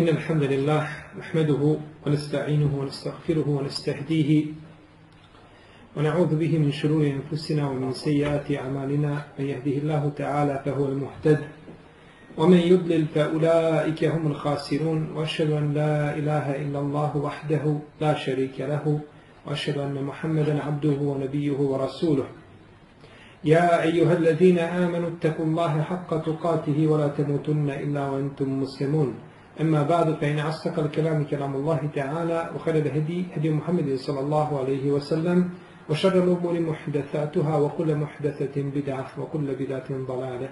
إن الحمد لله نحمده ونستعينه ونستغفره ونستهديه ونعوذ به من شرور أنفسنا ومن سيئات أعمالنا. من يهده الله تعالى فهو المهتد ومن يضلل فأولئك هم الخاسرون. وأشهد أن لا إله إلا الله وحده لا شريك له وأشهد أن محمدا عبده ونبيه ورسوله. يا أيها الذين آمنوا اتقوا الله حق تقاته ولا تموتن إلا وأنتم مسلمون. أما بعد فإن أصدق الكلام كلام الله تعالى وخير الهدي هدي محمد صلى الله عليه وسلم وشر الأمور محدثاتها وكل محدثة بدعة وكل بدعة ضلالة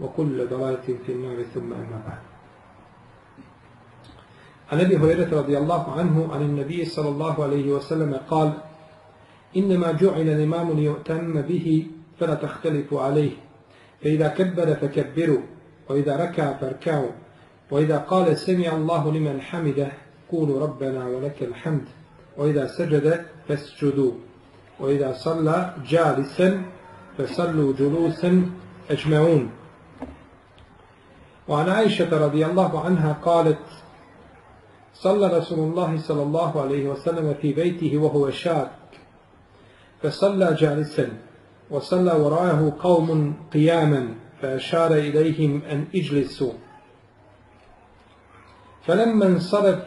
وكل ضلالة في النار ثم أما بعد. عن أبي هريرة رضي الله عنه عن النبي صلى الله عليه وسلم قال إنما جعل الإمام ليؤتم به فلا تختلفوا عليه فإذا كبر فكبروا وإذا ركع فاركعوا. وإذا قال سمع الله لمن حمده قولوا ربنا ولك الحمد. وإذا سجد فاسجدوا. وإذا صلى جالسا فصلوا جلوسا أجمعون. وعن عائشة رضي الله عنها قالت صلى رسول الله صلى الله عليه وسلم في بيته وهو شاك فصلى جالسا وصلى وراءه قوم قياما فأشار إليهم أن اجلسوا. فلما انصرف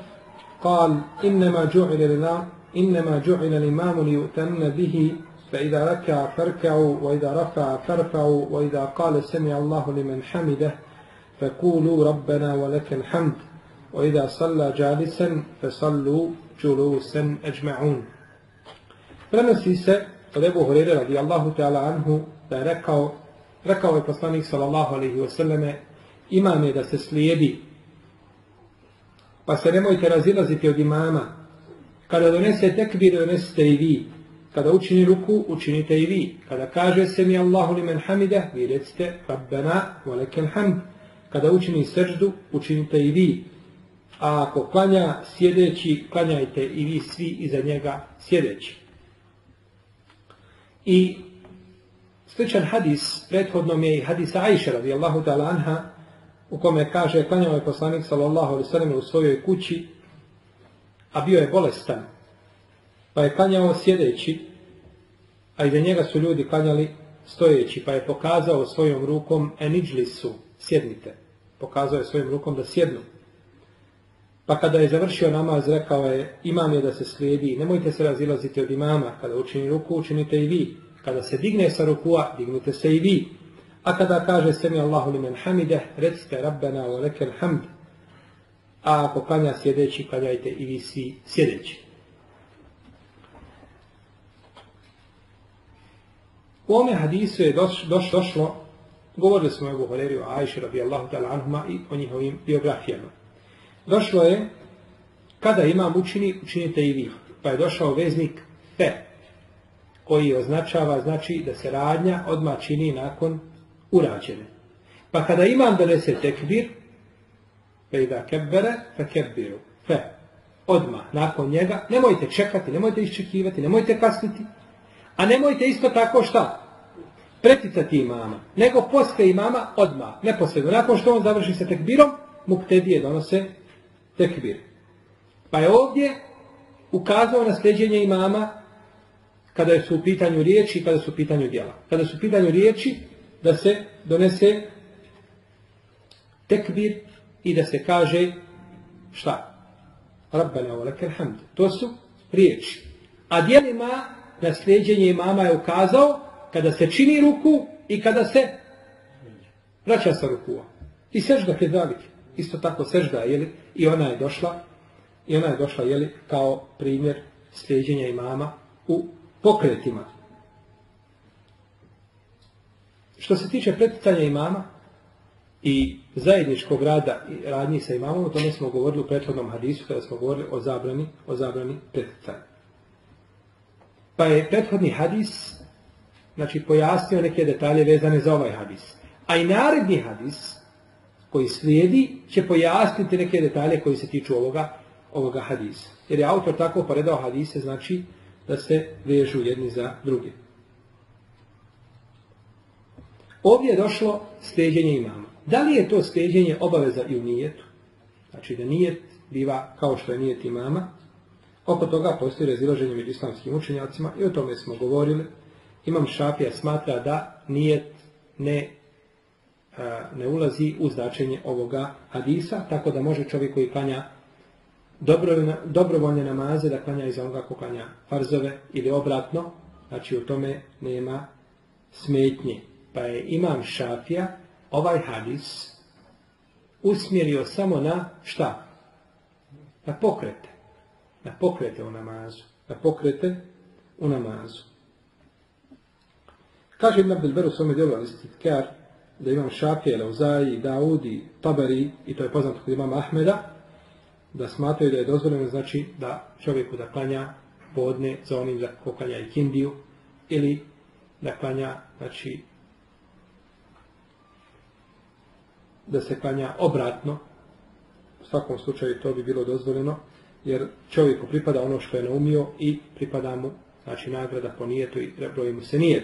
قال إنما جعل لنا إنما جعل الإمام ليؤتم به فإذا ركع فاركعوا وإذا رفع فارفعوا وإذا قال سمع الله لمن حمده فقولوا ربنا ولك الحمد وإذا صلى جالسا فصلوا جلوسا أجمعون. prenosi se od Ebu Hurere radijallahu ta'ala anhu da je rekao, rekao je poslanik sallallahu alaihi wasallame imam je da se slijedi pa se nemojte razilaziti od imama. Kada donese tekbir donesite i vi. Kada učini ruku učinite i vi. Kada kaže se mi Allahu li men hamide vi recite Rabbena valekel hamd kada učini srđdu učinite i vi. A ako klanja sjedeći klanjajte i vi svi iza njega sjedeći. I sličan hadis, prethodnom je i hadis Aisha radijallahu ta'ala anha, u kome kaže, klanjao je poslanik sallallahu alaihi sallam u svojoj kući, a bio je bolestan, pa je klanjao sjedeći, a iza njega su ljudi klanjali stojeći, pa je pokazao svojom rukom eniđlisu, sjednite. Pokazao je svojom rukom da sjednu. Pa kada je završio namaz, rekao je, imam je da se slijedi, nemojte se razilaziti od imama, kada učini ruku, učinite i vi. Kada se digne sa rukua, dignite se i vi. A kada kaže semi Allahu li men hamide, recite Rabbena wa lekel hamd. A ako klanja sjedeći, klanjajte i vi svi sjedeći. U ome hadisu je doš, doš, došlo, govorili smo o Ebu Horerio, Ajši radijallahu ta'ala anhuma i o njihovim biografijama. Došlo je, kada imam učini, učinite i vi. Pa je došao veznik fe, koji označava, znači da se radnja odmah čini nakon urađene. Pa kada imam donese tekbir, fe i da kebbere, fe kebbiru, fe, odmah, nakon njega, nemojte čekati, nemojte iščekivati, nemojte kasniti, a nemojte isto tako šta? Preticati imama, nego posle imama odmah, neposredno. Nakon što on završi sa tekbirom, muktedije donose tekbir. Pa je ovdje ukazao na sljeđenje imama kada su u pitanju riječi i kada su u pitanju djela. Kada su u pitanju riječi da se donese tekbir i da se kaže šta? Rabbana wa lakal hamd. To su riječi. A djelima na sljeđenje imama je ukazao kada se čini ruku i kada se vraća sa rukua. I sežda kedalik. Isto tako sežda, jeli? I ona je došla, i ona je došla, jeli, kao primjer sljeđenja imama u pokretima. Što se tiče preticanja imama i zajedničkog rada i radnji sa imamom, o tome smo govorili u prethodnom hadisu kada smo govorili o zabrani, o zabrani preticanja. Pa je prethodni hadis znači pojasnio neke detalje vezane za ovaj hadis. A i naredni hadis koji slijedi će pojasniti neke detalje koji se tiču ovoga, ovoga hadisa. Jer je autor tako poredao hadise, znači da se vežu jedni za druge. Ovdje je došlo sljeđenje imama. Da li je to sljeđenje obaveza i u nijetu? Znači da nijet biva kao što je nijet imama. Oko toga postoji razilaženje među islamskim učenjacima i o tome smo govorili. Imam Šafija smatra da nijet ne, ne ulazi u značenje ovoga hadisa, tako da može čovjek koji klanja dobrovoljne namaze da klanja iza onoga ko klanja farzove ili obratno, znači u tome nema smetnje. Pa je imam Šafija ovaj hadis usmjerio samo na šta? Na pokrete. Na pokrete u namazu. Na pokrete u namazu. Kaže Ibn Abdelber u svome djelu Alistitkar da imam Šafije, Lauzaji, Daudi, Tabari i to je poznato kod imama Ahmeda da smatraju da je dozvoljeno znači da čovjeku da klanja podne za onim za ko i kindiju ili da klanja znači da se klanja obratno u svakom slučaju to bi bilo dozvoljeno jer čovjeku pripada ono što je naumio i pripada mu znači nagrada po nijetu i broji mu se nijet.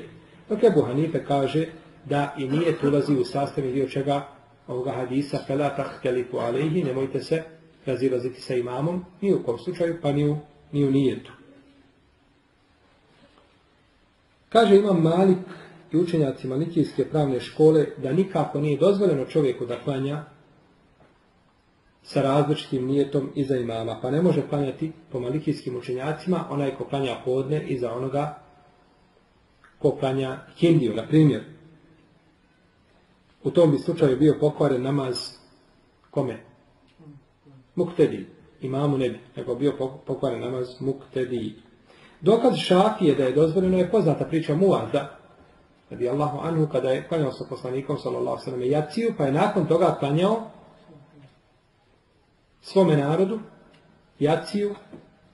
Dok Ebu Hanife kaže da i nijet ulazi u sastavni dio čega ovoga hadisa felatah teliku alejhi, nemojte se razilaziti sa imamom, ni u kom slučaju, pa ni u, ni u nijetu. Kaže imam Malik i učenjaci Malikijske pravne škole da nikako nije dozvoljeno čovjeku da klanja sa različitim nijetom iza imama. Pa ne može klanjati po malikijskim učenjacima onaj ko klanja podne iza onoga ko klanja hindiju, na primjer. U tom bi slučaju bio pokvaren namaz kome? Muktedi. Imamu ne bi, nego bio pokvaren namaz muktedi. Dokaz šafije da je dozvoljeno je poznata priča Muazda, radi Allahu anhu, kada je klanjao sa poslanikom, sallallahu sallam, jaciju, pa je nakon toga klanjao svome narodu jaciju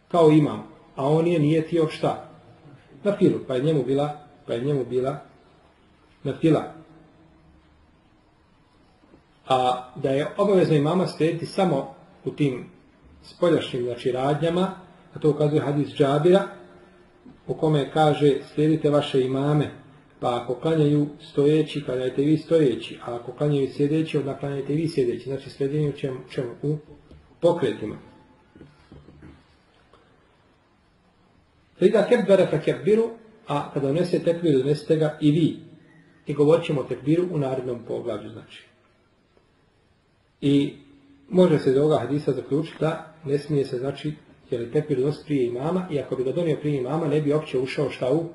kao imam, a on je nije tio šta? Na filu, pa je njemu bila, pa je njemu bila na fila. A da je obavezno imama slijediti samo u tim spoljašnjim znači, radnjama, a to ukazuje hadis Džabira, u kome kaže slijedite vaše imame, pa ako klanjaju stojeći, klanjajte vi stojeći, a ako klanjaju sjedeći, onda klanjajte vi sjedeći. Znači sljedenje u čemu, čemu? U pokretima. Fida kebbere fe kebbiru, a kada donese tekbir, donesete ga i vi. I govorit ćemo o tekbiru u narednom poglavlju, znači. I može se iz ovoga hadisa zaključiti da ne smije se, znači, jer je tekbir donosi prije imama i ako bi ga donio prije imama, ne bi opće ušao šta u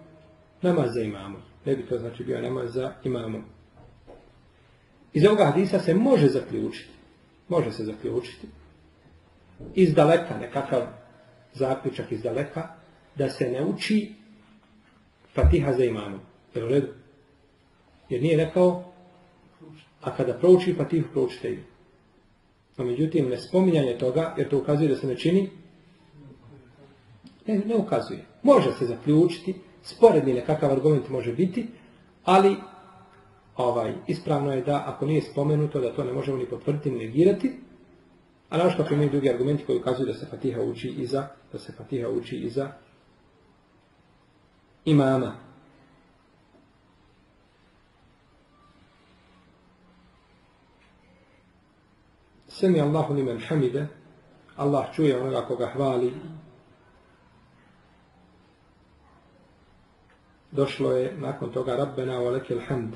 namaz za imamom. Ne bi to znači bio namaz za imamom. Iz ovoga hadisa se može zaključiti, može se zaključiti, iz daleka, nekakav zaključak iz daleka, da se ne uči fatiha za imamom. Jer u redu? Jer nije rekao, a kada prouči fatihu, proučite ju. No, međutim, ne spominjanje toga, jer to ukazuje da se ne čini, ne, ne ukazuje. Može se zaključiti, sporedni nekakav argument može biti, ali ovaj ispravno je da ako nije spomenuto da to ne možemo ni potvrditi ni negirati, a našto ako imaju drugi argumenti koji ukazuju da se Fatiha uči iza, da se Fatiha uči iza imama. Semi Allahu limen hamide, Allah čuje onoga koga hvali, došlo je nakon toga Rabbena wa lekel hamd.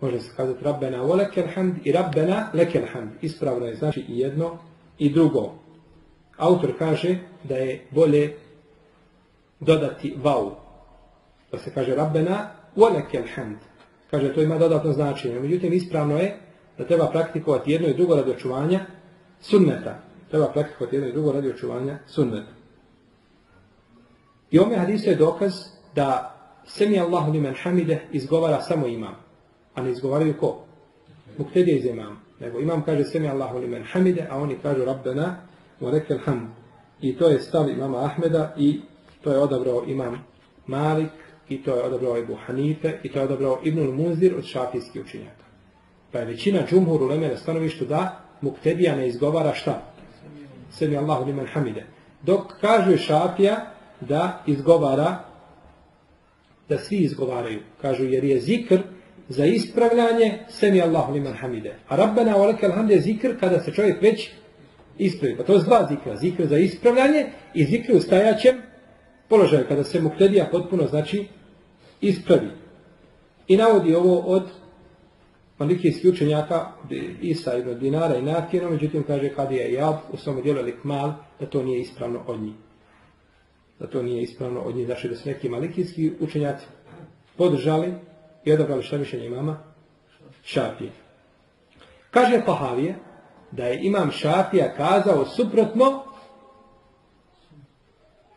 Može se kazati Rabbena wa lekel hamd i Rabbena lekel hamd. Ispravno je znači i jedno i drugo. Autor kaže da je bolje dodati vau. Da se kaže Rabbena wa lekel hamd. Kaže to ima dodatno značenje. Međutim, ispravno je da treba praktikovati jedno i drugo radi očuvanja sunneta. Treba praktikovati jedno i drugo radi očuvanja sunneta. I ome hadisu je dokaz da semi Allahu limen hamide izgovara samo imam, a ne izgovaraju ko? Muktedije iz imam. Nego imam kaže semi Allahu limen hamide, a oni kažu Rabbena wa lekel hamd. I to je stav imama Ahmeda i to je odabrao imam Malik i to je odabrao Ibu Hanife i to je odabrao Ibnul Munzir od šafijskih učenjaka. Pa je većina džumhur u Leme stanovištu da Muktedija ne izgovara šta? Semi Allahu limen hamide. Dok kaže šafija, da izgovara, da svi izgovaraju. Kažu jer je zikr, za ispravljanje semi Allahu liman hamide. A Rabbena wa lakal hamd je zikr kada se čovjek već ispravi. Pa to je dva zikra. Zikr za ispravljanje i zikr u stajaćem položaju. Kada se muktedija potpuno znači ispravi. I navodi ovo od malikijskih učenjaka Isa ibn Dinara i Nakina, međutim kaže kad je Jab u svom dijelu Likmal da to nije ispravno od njih. Da to nije ispravno od njih. Znači da su neki malikijski učenjaci podržali i odabrali šta mišljenje imama? Šafije. Kaže Pahavije da je imam Šafija kazao suprotno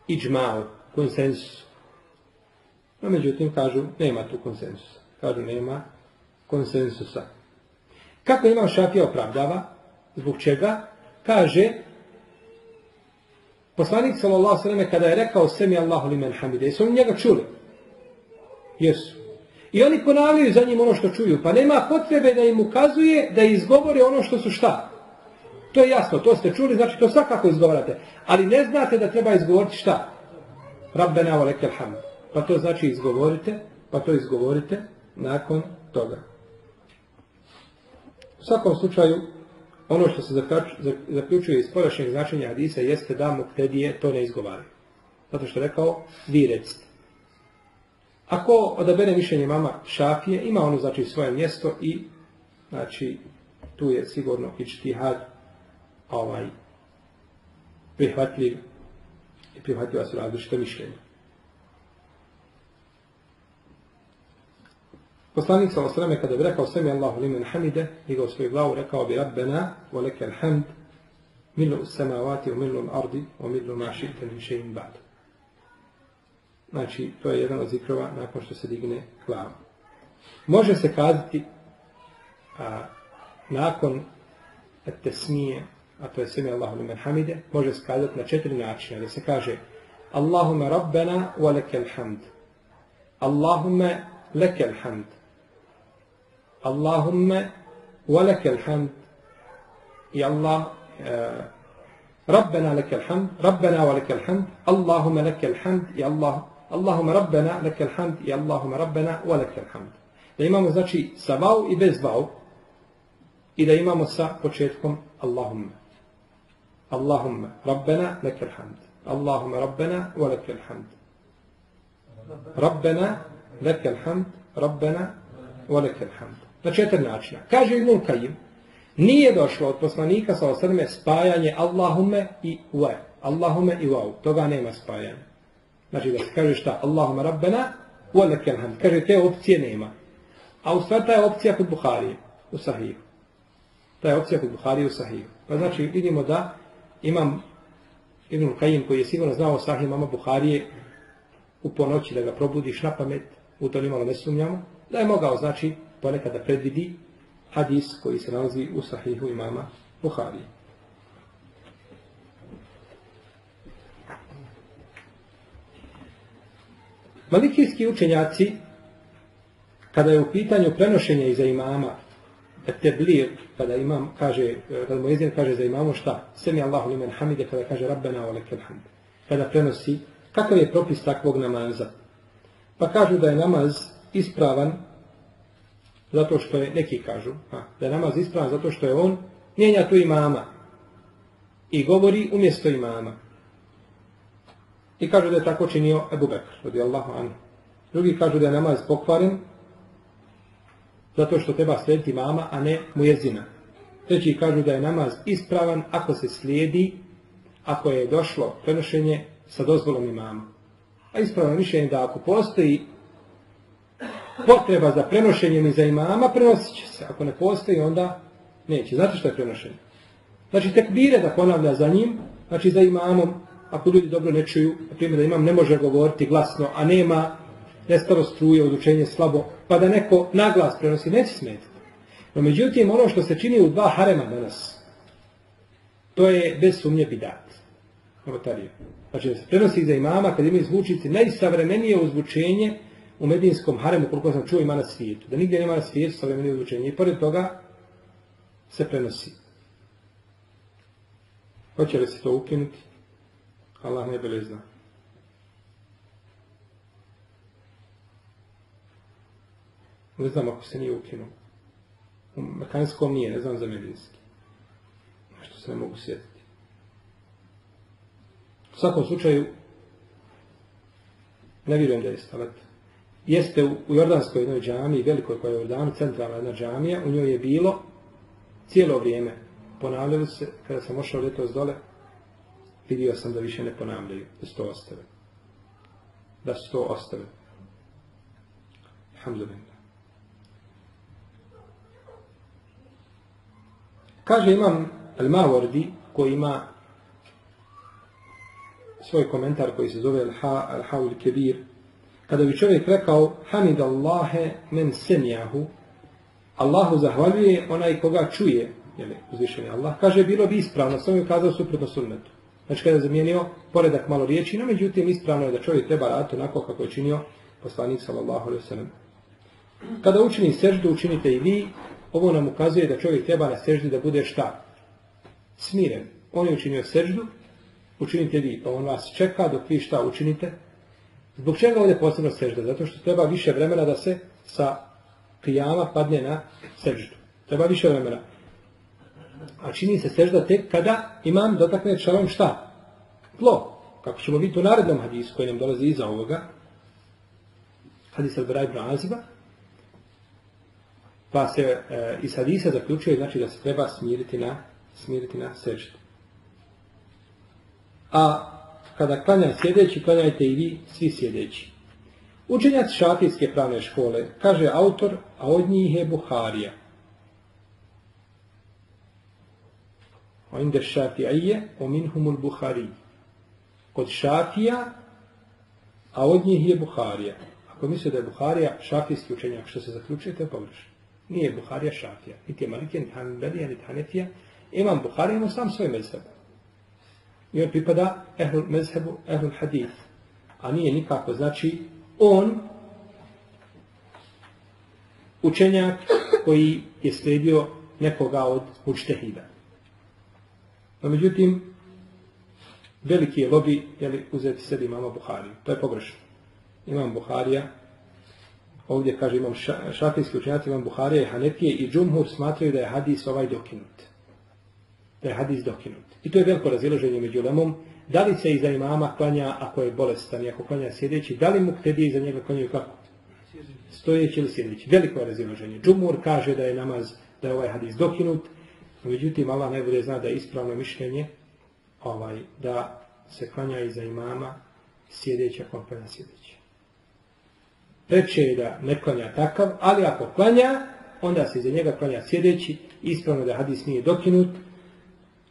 iđmao, konsensusu. No, međutim, kažu, nema tu konsensusa. Kažu, nema konsensusa. Kako imam Šafija opravdava? Zbog čega? Kaže, poslanik sallallahu sallam kada je rekao semi Allahu li men hamide, jesu njega čuli? Jesu. I oni ponavljaju za njim ono što čuju. Pa nema potrebe da im ukazuje da izgovore ono što su šta. To je jasno, to ste čuli, znači to svakako izgovarate. Ali ne znate da treba izgovoriti šta? Rabbena wa lekel hamd. Pa to znači izgovorite, pa to izgovorite nakon toga. U svakom slučaju, ono što se zaključuje iz porašnjeg značenja hadisa jeste da muktedije to ne izgovaraju. Zato što je rekao, vi recite. Ako odabere mišljenje mama šafije, ima ono znači svoje mjesto i znači tu je sigurno ičtihad ovaj prihvatljiv i prihvatljiva su različite mišljenja. Poslanik sa osrame kada bi rekao sami Allahu limen hamide, digao svoju glavu, rekao bi Rabbena, wa lekel hamd, milu samavati, u milu ardi, u milu ma šite min še'in ba'du. Znači, to je jedan od zikrova nakon što se digne glava. Može se kazati a, nakon tesmije, a to je sami Allahu limen hamide, može se kazati na četiri načina. Da se kaže Allahumma rabbena wa lekel hamd. Allahumma lekel walakal hamd i Allah ربنا لك الحمد ربنا ولك الحمد اللهم لك الحمد يا الله اللهم ربنا لك الحمد يا اللهم ربنا ولك الحمد da imamo znači sa vau i bez vau i da imamo sa početkom Allahumma Allahumma Rabbena lekal hamd Allahumma Rabbena wa lekal hamd Rabbena lekal hamd Rabbena wa lekal hamd Na četiri načina. Kaže Ibn Kajim, nije došlo od poslanika sa osrme spajanje Allahume i uve. Allahume i uve. Toga nema spajanja. Znači da se kaže šta? Allahume rabbena uleke alhamd. Kaže te opcije nema. A u stvari ta je opcija kod Buharije u Sahiju. Ta je opcija kod Buharije u Sahiju. Pa znači vidimo da imam Ibn Kajim koji je sigurno znao Sahiju mama Buharije u ponoći da ga probudiš na pamet, u to nimalo ne sumnjamo, da je mogao znači ponekada predvidi hadis koji se nalazi u sahihu imama Buhari. Malikijski učenjaci, kada je u pitanju prenošenja iza imama, teblir, kada imam kaže, kada mu jezin kaže za imamo šta? Semi Allahu limen hamide, kada kaže Rabbena wa lekel hamd. Kada prenosi, kakav je propis takvog namaza? Pa kažu da je namaz ispravan zato što je, neki kažu, a, da je namaz ispravan zato što je on mijenja tu imama i govori umjesto imama. I kažu da je tako činio Ebu Bekr, radi Allahu anhu. Drugi kažu da je namaz pokvaren zato što treba slijediti mama, a ne mujezina. Treći kažu da je namaz ispravan ako se slijedi, ako je došlo prenošenje sa dozvolom imama. A ispravno mišljenje da ako postoji potreba za prenošenjem za imama, prenosit će se. Ako ne postoji, onda neće. Znate što je prenošenje? Znači, tekbire da ponavlja za njim, znači za imamom, ako ljudi dobro ne čuju, na primjer da imam ne može govoriti glasno, a nema nestalo struje, odučenje slabo, pa da neko naglas prenosi, neće smetiti. No međutim, ono što se čini u dva harema danas, to je bez sumnje bidat. Znači da se prenosi za imama kad imaju zvučici najsavremenije uzvučenje u medijinskom haremu, koliko sam čuo, ima na svijetu. Da nigdje nema na svijetu savremenije uzvučenje. I pored toga se prenosi. Hoće li se to ukinuti? Allah ne bile zna. Ne znam ako se nije ukinuo. U mekanskom nije, ne znam za medijski. Što se ne mogu sjetiti. U svakom slučaju, ne vjerujem da je stalet. Jeste u Jordanskoj jednoj džamiji, velikoj koja je u Jordanu, centralna jedna džamija, u njoj je bilo cijelo vrijeme. Ponavljali se, kada sam ošao ljetos dole, vidio sam da više ne ponavljaju, da se to ostave. Da se to ostave. Alhamdulillah. Kaže imam Al-Mawardi koji ima svoj komentar koji se zove Al-Haul Kebir. Kada bi čovjek rekao Hamid Allahe men semjahu Allahu zahvaljuje onaj koga čuje, jeli, uzvišeni Allah, kaže bilo bi ispravno, sam je kazao suprotno sunnetu. Znači kada je zamijenio poredak malo riječi, no međutim ispravno je da čovjek treba raditi onako kako je činio poslanik sallallahu alaihi sallam. Kada učini seždu, učinite i vi, ovo nam ukazuje da čovjek treba na seždi da bude šta? Smiren. On je učinio seždu, učinite vi, pa on vas čeka dok vi šta učinite. Zbog čega ovdje posebno sežda? Zato što treba više vremena da se sa prijama padne na seždu. Treba više vremena. A čini se sežda tek kada imam dotakne čelom šta? Tlo. Kako ćemo vidjeti u narednom hadisu koji nam dolazi iza ovoga. Hadis al ibn. Pa se e, iz hadisa zaključuje znači da se treba smiriti na, smiriti na seždu. A kada klanja sjedeći, klanjajte i vi svi sjedeći. Učenjac šafijske pravne škole, kaže autor, a od njih je Buharija. Inde šafijije, o minhumul Buhari. Kod šafija, a od njih je Buharija. Ako misle da je Buharija šafijski učenjak, što se zaključuje, to je. Nije Buharija šafija. Niti je Malikija, niti Hanbelija, niti Hanefija. Imam Buharija, ima sam svoj mezheb. I on pripada ehlu mezhebu, ehlu hadith. A nije nikako, znači, on učenjak koji je slijedio nekoga od učtehida. No, međutim, veliki je lobby jeli, uzeti sebi imama Buhariju. To je pogrešno. Imam Buharija, ovdje kaže imam šafijski učenjaci, imam Buharija i Hanefije i Džumhur smatraju da je hadis ovaj dokinut. Da je hadis dokinut. I to je veliko raziloženje među lemom. Da li se iza imama klanja ako je bolestan i ako klanja sjedeći, da li mu ktedi iza njega klanjaju kako? Stojeći ili sjedeći. Veliko je raziloženje. Džumhur kaže da je namaz, da je ovaj hadis dokinut, Međutim, Allah najbolje zna da je ispravno mišljenje ovaj, da se klanja iza imama sjedeći ako klanja sjedeći. Preče je da ne klanja takav, ali ako klanja, onda se iza njega klanja sjedeći, ispravno da hadis nije dokinut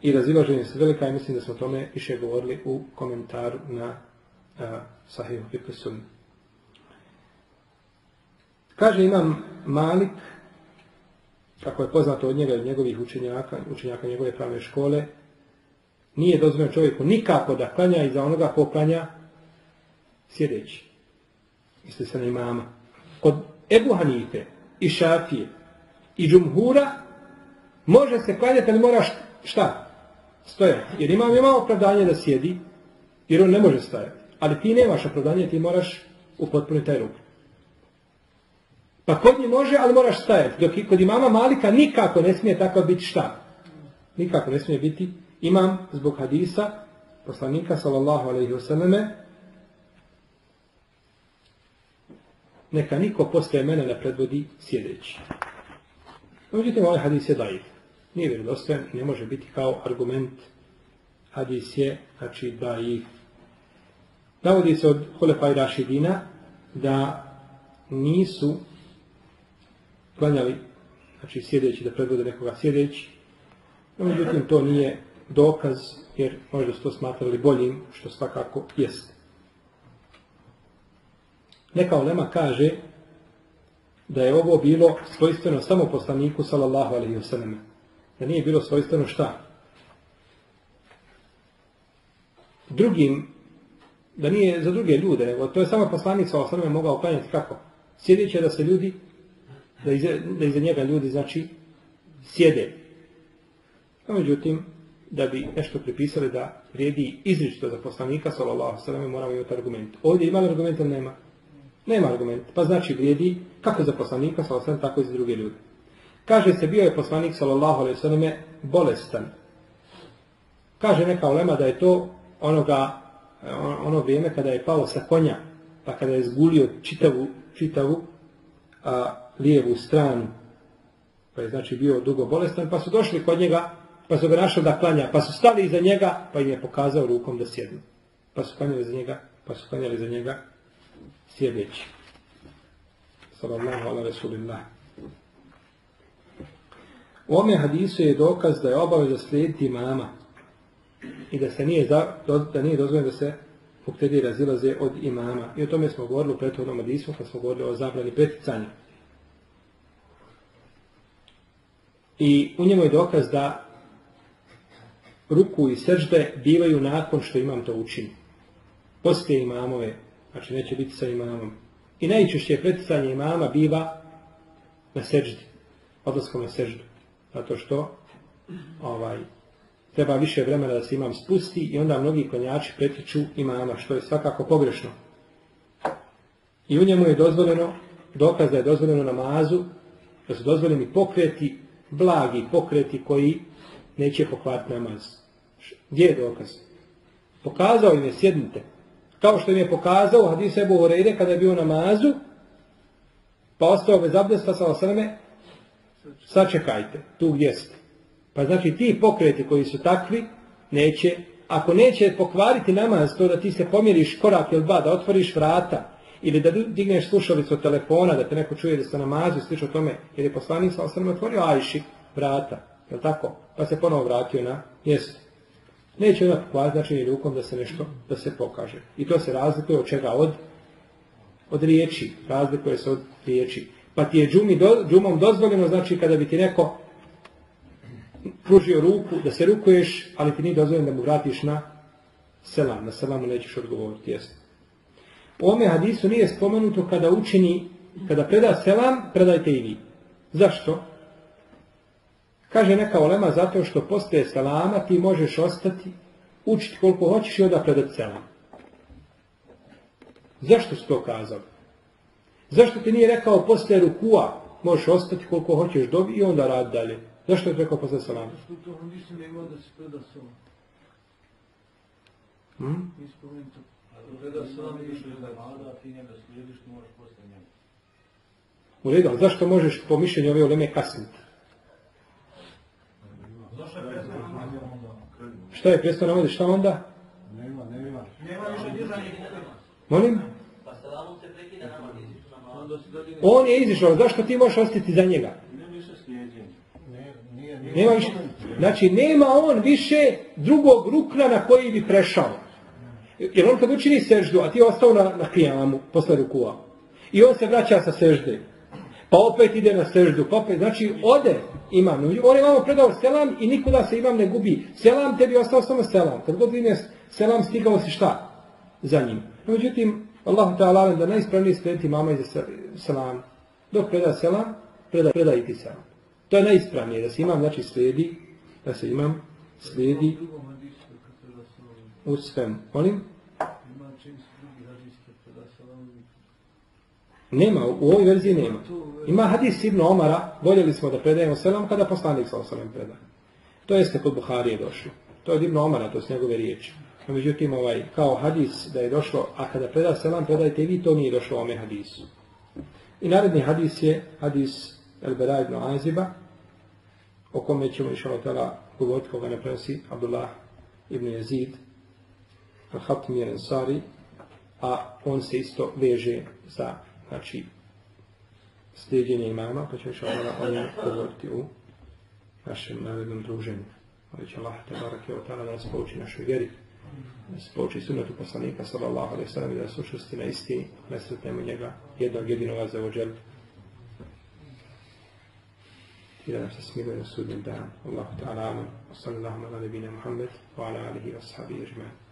i razilaženje se velika i mislim da smo o tome više govorili u komentaru na a, Sahihu Fiqh Kaže imam Malik, kako je poznato od njega i njegovih učenjaka, učenjaka njegove pravne škole, nije dozvoljeno čovjeku nikako da klanja iza onoga ko klanja sjedeći. Misli se na imama. Kod Ebu Hanife i Šafije i Džumhura može se klanjati, ali moraš šta? Stojati. Jer imam ima opravdanje da sjedi, jer on ne može stajati. Ali ti nemaš opravdanje, ti moraš upotpuniti taj ruk. Pa kod njih može, ali moraš stajati. Dok kod imama Malika nikako ne smije tako biti šta? Nikako ne smije biti imam zbog hadisa poslanika sallallahu alaihi wasallame neka niko postaje mene ne predvodi sjedeći. Međutim, ovaj hadis je daif. Nije vjerodostojan i ne može biti kao argument. Hadis je, znači, daif. Navodi se od Hulefaj Rašidina da nisu klanjali, znači sjedeći da predvode nekoga sjedeći. No, međutim, to nije dokaz, jer možda su to smatrali boljim, što svakako jest. Neka olema kaže da je ovo bilo svojstveno samo poslaniku, sallallahu alaihi wasallam. Da nije bilo svojstveno šta? Drugim, da nije za druge ljude, nego to je samo poslanik, alaihi wasallam, mogao klanjati kako? Sjedeći da se ljudi da iza, da iza njega ljudi, znači, sjede. A međutim, da bi nešto pripisali da vrijedi izričito za poslanika, sallallahu sallam, moramo imati argument. Ovdje ima argument ili nema? Nema argumenta. Pa znači vrijedi kako za poslanika, sallallahu tako i za druge ljude. Kaže se, bio je poslanik, sallallahu alaihi sallam, bolestan. Kaže neka ulema da je to onoga, ono vrijeme kada je pao sa konja, pa kada je zgulio čitavu, čitavu a, lijevu stranu, pa je znači bio dugo bolestan, pa su došli kod njega, pa su ga našli da klanja, pa su stali iza njega, pa im je pokazao rukom da sjednu. Pa su klanjali za njega, pa su klanjali za njega sjedeći. Sallallahu ala Rasulillah. U ome hadisu je dokaz da je obaveza slijediti mama i da se nije, da nije dozvoljeno da se muktedi razilaze od imama. I o tome smo govorili u prethodnom hadisu kad smo govorili o zabrani preticanja. I u njemu je dokaz da ruku i sržde bivaju nakon što imam to učini. Poslije imamove, znači neće biti sa imamom. I najčešće preticanje imama biva na seždi, odlaskom na seždu. Zato što ovaj, treba više vremena da se imam spusti i onda mnogi konjači pretiču imama, što je svakako pogrešno. I u njemu je dozvoljeno, dokaz da je dozvoljeno namazu, da su dozvoljeni pokreti, blagi pokreti koji neće pokvariti namaz. Gdje je dokaz? Pokazao im je, sjednite. Kao što im je pokazao u hadisu Ebu Horeire kada je bio na namazu, pa ostao bez abdesta sa osrme, sačekajte, tu gdje ste. Pa znači ti pokreti koji su takvi, neće, ako neće pokvariti namaz, to da ti se pomjeriš korak ili dva, da otvoriš vrata, ili da digneš slušalicu telefona, da te neko čuje da se namazu i o tome, jer je poslanik sa osrme otvorio ajši vrata, je tako? Pa se ponovo vratio na mjesto. Neće onda pokvariti znači rukom da se nešto, da se pokaže. I to se razlikuje od čega? Od, od riječi. Razlikuje se od riječi. Pa ti je džumi do, džumom dozvoljeno, znači kada bi ti neko pružio ruku, da se rukuješ, ali ti nije dozvoljeno da mu vratiš na selam. Na selamu nećeš odgovoriti, jesno. U ome hadisu nije spomenuto kada učini, kada preda selam, predajte i vi. Zašto? Kaže neka olema zato što postoje selama ti možeš ostati, učiti koliko hoćeš i onda predati selam. Zašto su to kazali? Zašto ti nije rekao postoje rukua, možeš ostati koliko hoćeš dobi i onda radi dalje? Zašto je rekao postoje selama? Što to mislim nema da se preda selam. Hmm? Ispomenuto. Preda selam i više da vlada, ti njega slijediš, možeš poslije njega. U redu, ali zašto možeš po mišljenju ove oleme kasniti? Zašto je prestao namaz? Šta je prestao namaz? Šta onda? Nema, nema. Nema više dizanja Molim? Pa selamom se prekida namaz, izišu namaz. Onda se dalje ne... On je izišao, zašto ti možeš ostati za njega? Nema više, znači nema on više drugog rukna na koji bi prešao. Jer on kad učini seždu, a ti je ostao na, na kijamu, posle rukua. I on se vraća sa sežde. Pa opet ide na seždu, pa opet, znači ode imam. On je vamo predao selam i nikuda se imam ne gubi. Selam tebi ostao samo selam. Kad god ide selam, stigao si šta? Za njim. No, međutim, Allah ta'ala da najispravniji slijediti mama iza selam. Dok preda selam, preda, preda i ti selam. To je najispravnije, da se imam, znači slijedi, da se imam, slijedi U drugom hadisu kad preda selam. u svem. Molim? Nema, u ovoj verziji nema. Ima hadis Ibn Omara, voljeli smo da predajemo selam kada poslanik sa osalem preda. To jeste kod Buharije došlo. To je Ibn Omara, to su njegove riječi. No, međutim, ovaj, kao hadis da je došlo, a kada preda selam, predajte i vi, to nije došlo ome hadisu. I naredni hadis je hadis El Bera ibn Aziba, o kome ćemo išao tela govoriti koga ne prenosi Abdullah ibn Yazid, Al-Hatim je Ansari, a on se isto veže za, znači, slijedjenje imama, pa ćemo išao tela o njemu govoriti u našem narednom druženju. Ali će Allah te barak je da nas pouči našoj vjeri, pouči sunetu poslanika sallallahu alaihi sallam i da se učusti na istini, ne sretnemo njega jednog jedinog za ođel i da nam se smiluje na sudnjem dan. Allahu ta'ala amin. Sallallahu ala nebina Muhammed wa ala alihi wa sahabi ajma'in.